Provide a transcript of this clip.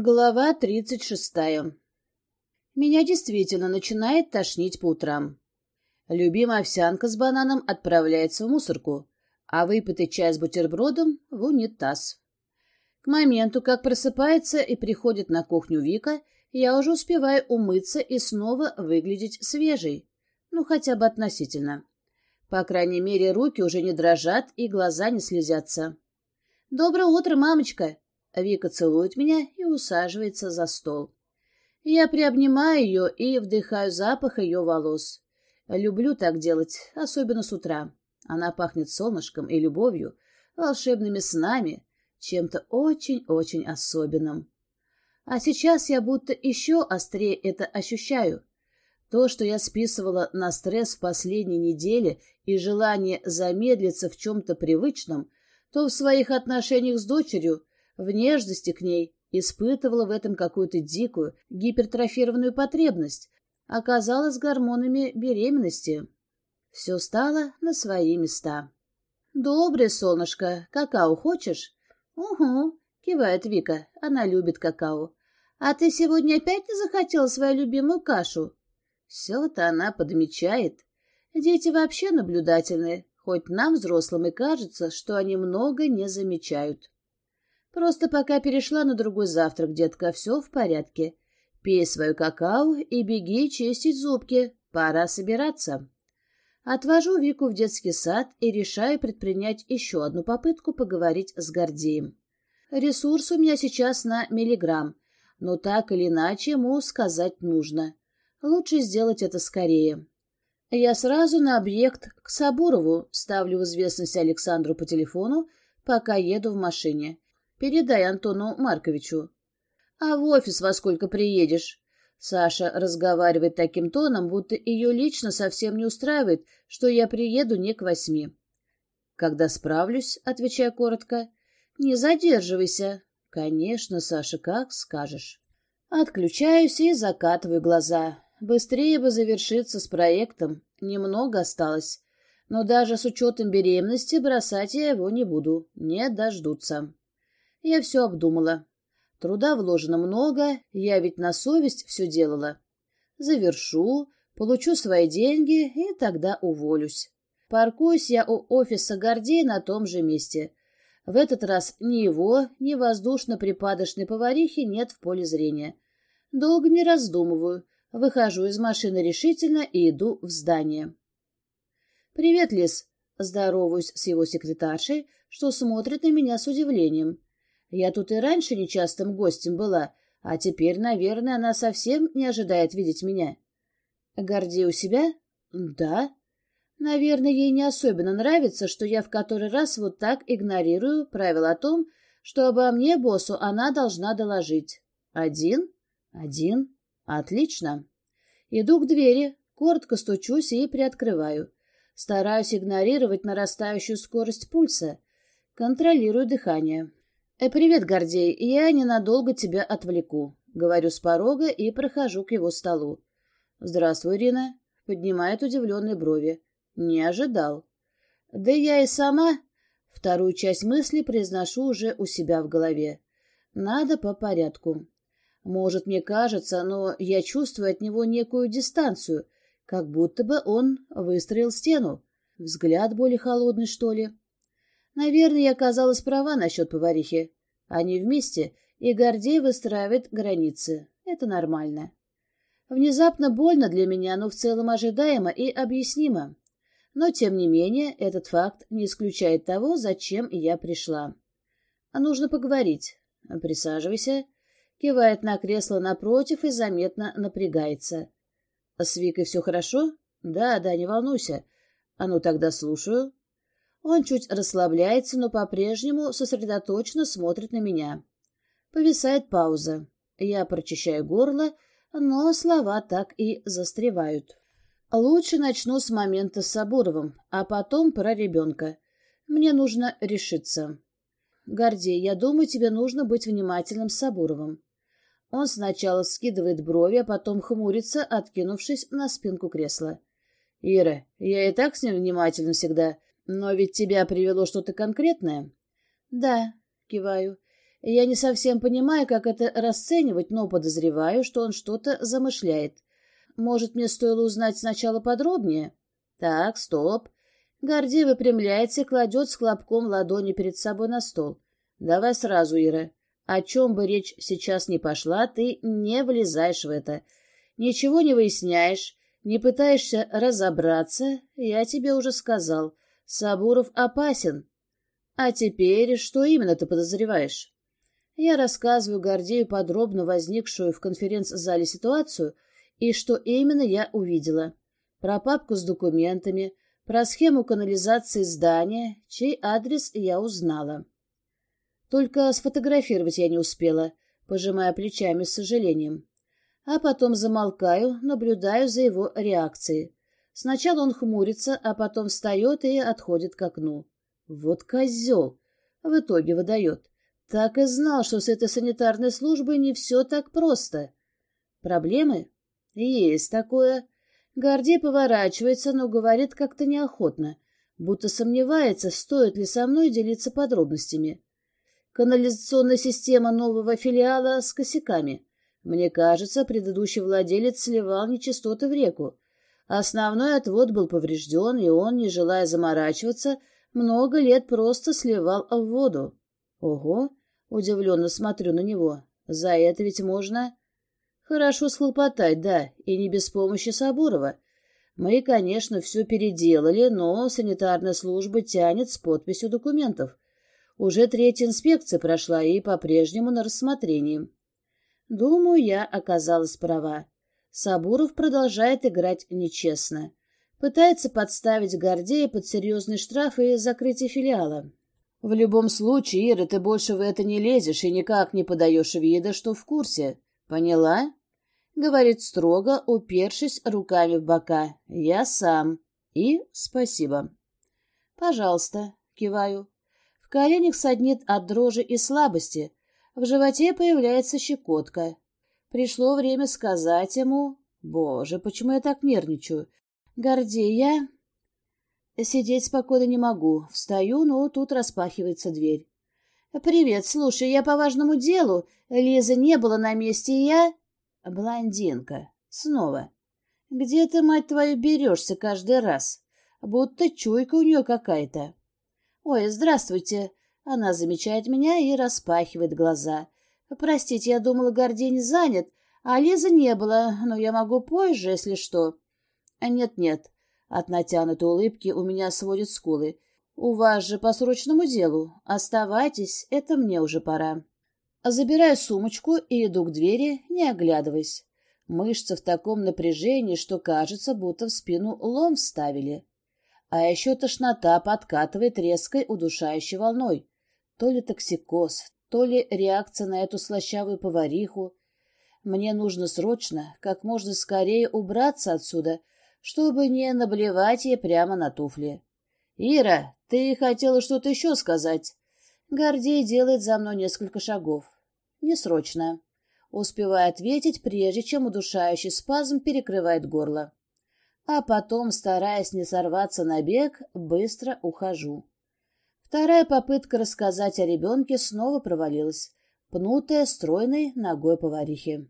Глава тридцать шестая. Меня действительно начинает тошнить по утрам. Любимая овсянка с бананом отправляется в мусорку, а выпитый чай с бутербродом — в унитаз. К моменту, как просыпается и приходит на кухню Вика, я уже успеваю умыться и снова выглядеть свежей, ну хотя бы относительно. По крайней мере, руки уже не дрожат и глаза не слезятся. «Доброе утро, мамочка!» Вика целует меня и усаживается за стол. Я приобнимаю ее и вдыхаю запах ее волос. Люблю так делать, особенно с утра. Она пахнет солнышком и любовью, волшебными снами, чем-то очень-очень особенным. А сейчас я будто еще острее это ощущаю. То, что я списывала на стресс в последней неделе и желание замедлиться в чем-то привычном, то в своих отношениях с дочерью в нежности к ней, испытывала в этом какую-то дикую, гипертрофированную потребность, оказалась гормонами беременности. Все стало на свои места. «Доброе, солнышко, какао хочешь?» «Угу», — кивает Вика, она любит какао. «А ты сегодня опять не захотела свою любимую кашу?» Все-то она подмечает. Дети вообще наблюдательные, хоть нам, взрослым, и кажется, что они много не замечают. Просто пока перешла на другой завтрак, детка, все в порядке. Пей свою какао и беги чистить зубки. Пора собираться. Отвожу Вику в детский сад и решаю предпринять еще одну попытку поговорить с Гордеем. Ресурс у меня сейчас на миллиграмм, но так или иначе ему сказать нужно. Лучше сделать это скорее. Я сразу на объект к Сабурову ставлю в известность Александру по телефону, пока еду в машине. Передай Антону Марковичу. А в офис во сколько приедешь? Саша разговаривает таким тоном, будто ее лично совсем не устраивает, что я приеду не к восьми. Когда справлюсь, отвечаю коротко. Не задерживайся. Конечно, Саша, как скажешь. Отключаюсь и закатываю глаза. Быстрее бы завершиться с проектом. Немного осталось. Но даже с учетом беременности бросать я его не буду. Не дождутся. Я все обдумала. Труда вложено много, я ведь на совесть все делала. Завершу, получу свои деньги и тогда уволюсь. Паркуюсь я у офиса Гордей на том же месте. В этот раз ни его, ни воздушно-припадочной поварихи нет в поле зрения. Долго не раздумываю, выхожу из машины решительно и иду в здание. «Привет, Лис!» Здороваюсь с его секретаршей, что смотрит на меня с удивлением. Я тут и раньше нечастым гостем была, а теперь, наверное, она совсем не ожидает видеть меня. Гордей у себя? Да. Наверное, ей не особенно нравится, что я в который раз вот так игнорирую правило о том, что обо мне боссу она должна доложить. Один? Один. Отлично. Иду к двери, коротко стучусь и приоткрываю. Стараюсь игнорировать нарастающую скорость пульса. Контролирую дыхание. «Э, «Привет, Гордей, я ненадолго тебя отвлеку», — говорю с порога и прохожу к его столу. «Здравствуй, Ирина», — поднимает удивленные брови. «Не ожидал». «Да я и сама...» Вторую часть мысли произношу уже у себя в голове. «Надо по порядку». Может, мне кажется, но я чувствую от него некую дистанцию, как будто бы он выстроил стену. Взгляд более холодный, что ли. Наверное, я оказалась права насчет поварихи. Они вместе, и Гордей выстраивает границы. Это нормально. Внезапно больно для меня, но в целом ожидаемо и объяснимо. Но, тем не менее, этот факт не исключает того, зачем я пришла. Нужно поговорить. Присаживайся. Кивает на кресло напротив и заметно напрягается. С Викой все хорошо? Да, да, не волнуйся. А ну тогда слушаю. Он чуть расслабляется, но по-прежнему сосредоточенно смотрит на меня. Повисает пауза. Я прочищаю горло, но слова так и застревают. Лучше начну с момента с Сабуровым, а потом про ребенка. Мне нужно решиться. Гордей, я думаю, тебе нужно быть внимательным с Сабуровым. Он сначала скидывает брови, а потом хмурится, откинувшись на спинку кресла. Ира, я и так с ним внимателен всегда. Но ведь тебя привело что-то конкретное? Да, киваю. Я не совсем понимаю, как это расценивать, но подозреваю, что он что-то замышляет. Может, мне стоило узнать сначала подробнее? Так, стоп. Гордей выпрямляется и кладет с хлопком ладони перед собой на стол. Давай сразу, Ира. О чем бы речь сейчас не пошла, ты не влезаешь в это. Ничего не выясняешь, не пытаешься разобраться. Я тебе уже сказал. Сабуров опасен. А теперь что именно ты подозреваешь? Я рассказываю Гордею подробно возникшую в конференц-зале ситуацию и что именно я увидела. Про папку с документами, про схему канализации здания, чей адрес я узнала. Только сфотографировать я не успела, пожимая плечами с сожалением. А потом замолкаю, наблюдаю за его реакцией. Сначала он хмурится, а потом встает и отходит к окну. Вот козел! В итоге выдает. Так и знал, что с этой санитарной службой не все так просто. Проблемы? Есть такое. Гордей поворачивается, но говорит как-то неохотно, будто сомневается, стоит ли со мной делиться подробностями. Канализационная система нового филиала с косяками. Мне кажется, предыдущий владелец сливал нечистоты в реку. Основной отвод был поврежден, и он, не желая заморачиваться, много лет просто сливал в воду. Ого, Удивленно смотрю на него. За это ведь можно... Хорошо схлопотать, да, и не без помощи Сабурова. Мы, конечно, все переделали, но санитарная служба тянет с подписью документов. Уже третья инспекция прошла и по-прежнему на рассмотрении. Думаю, я оказалась права. Сабуров продолжает играть нечестно. Пытается подставить Гордея под серьезный штраф и закрытие филиала. В любом случае, Ира, ты больше в это не лезешь и никак не подаешь вида, что в курсе. Поняла? Говорит строго, упершись руками в бока. Я сам. И спасибо. Пожалуйста, киваю. В коленях саднит от дрожи и слабости. В животе появляется щекотка. Пришло время сказать ему... Боже, почему я так нервничаю? Гордея, Сидеть спокойно не могу. Встаю, но тут распахивается дверь. «Привет, слушай, я по важному делу. Лиза не было на месте, и я...» «Блондинка. Снова. Где ты, мать твою, берешься каждый раз? Будто чуйка у нее какая-то». «Ой, здравствуйте». Она замечает меня и распахивает глаза. «Простите, я думала, Гордень занят, а Лизы не было, но я могу позже, если что». «Нет-нет, от натянутой улыбки у меня сводят скулы. «У вас же по срочному делу. Оставайтесь, это мне уже пора». Забираю сумочку и иду к двери, не оглядываясь. Мышцы в таком напряжении, что кажется, будто в спину лом вставили. А еще тошнота подкатывает резкой удушающей волной. То ли токсикоз, то ли реакция на эту слащавую повариху. Мне нужно срочно, как можно скорее убраться отсюда — чтобы не наблевать ей прямо на туфли. «Ира, ты хотела что-то еще сказать?» Гордей делает за мной несколько шагов. «Не срочно». Успеваю ответить, прежде чем удушающий спазм перекрывает горло. А потом, стараясь не сорваться на бег, быстро ухожу. Вторая попытка рассказать о ребенке снова провалилась, пнутая стройной ногой поварихи.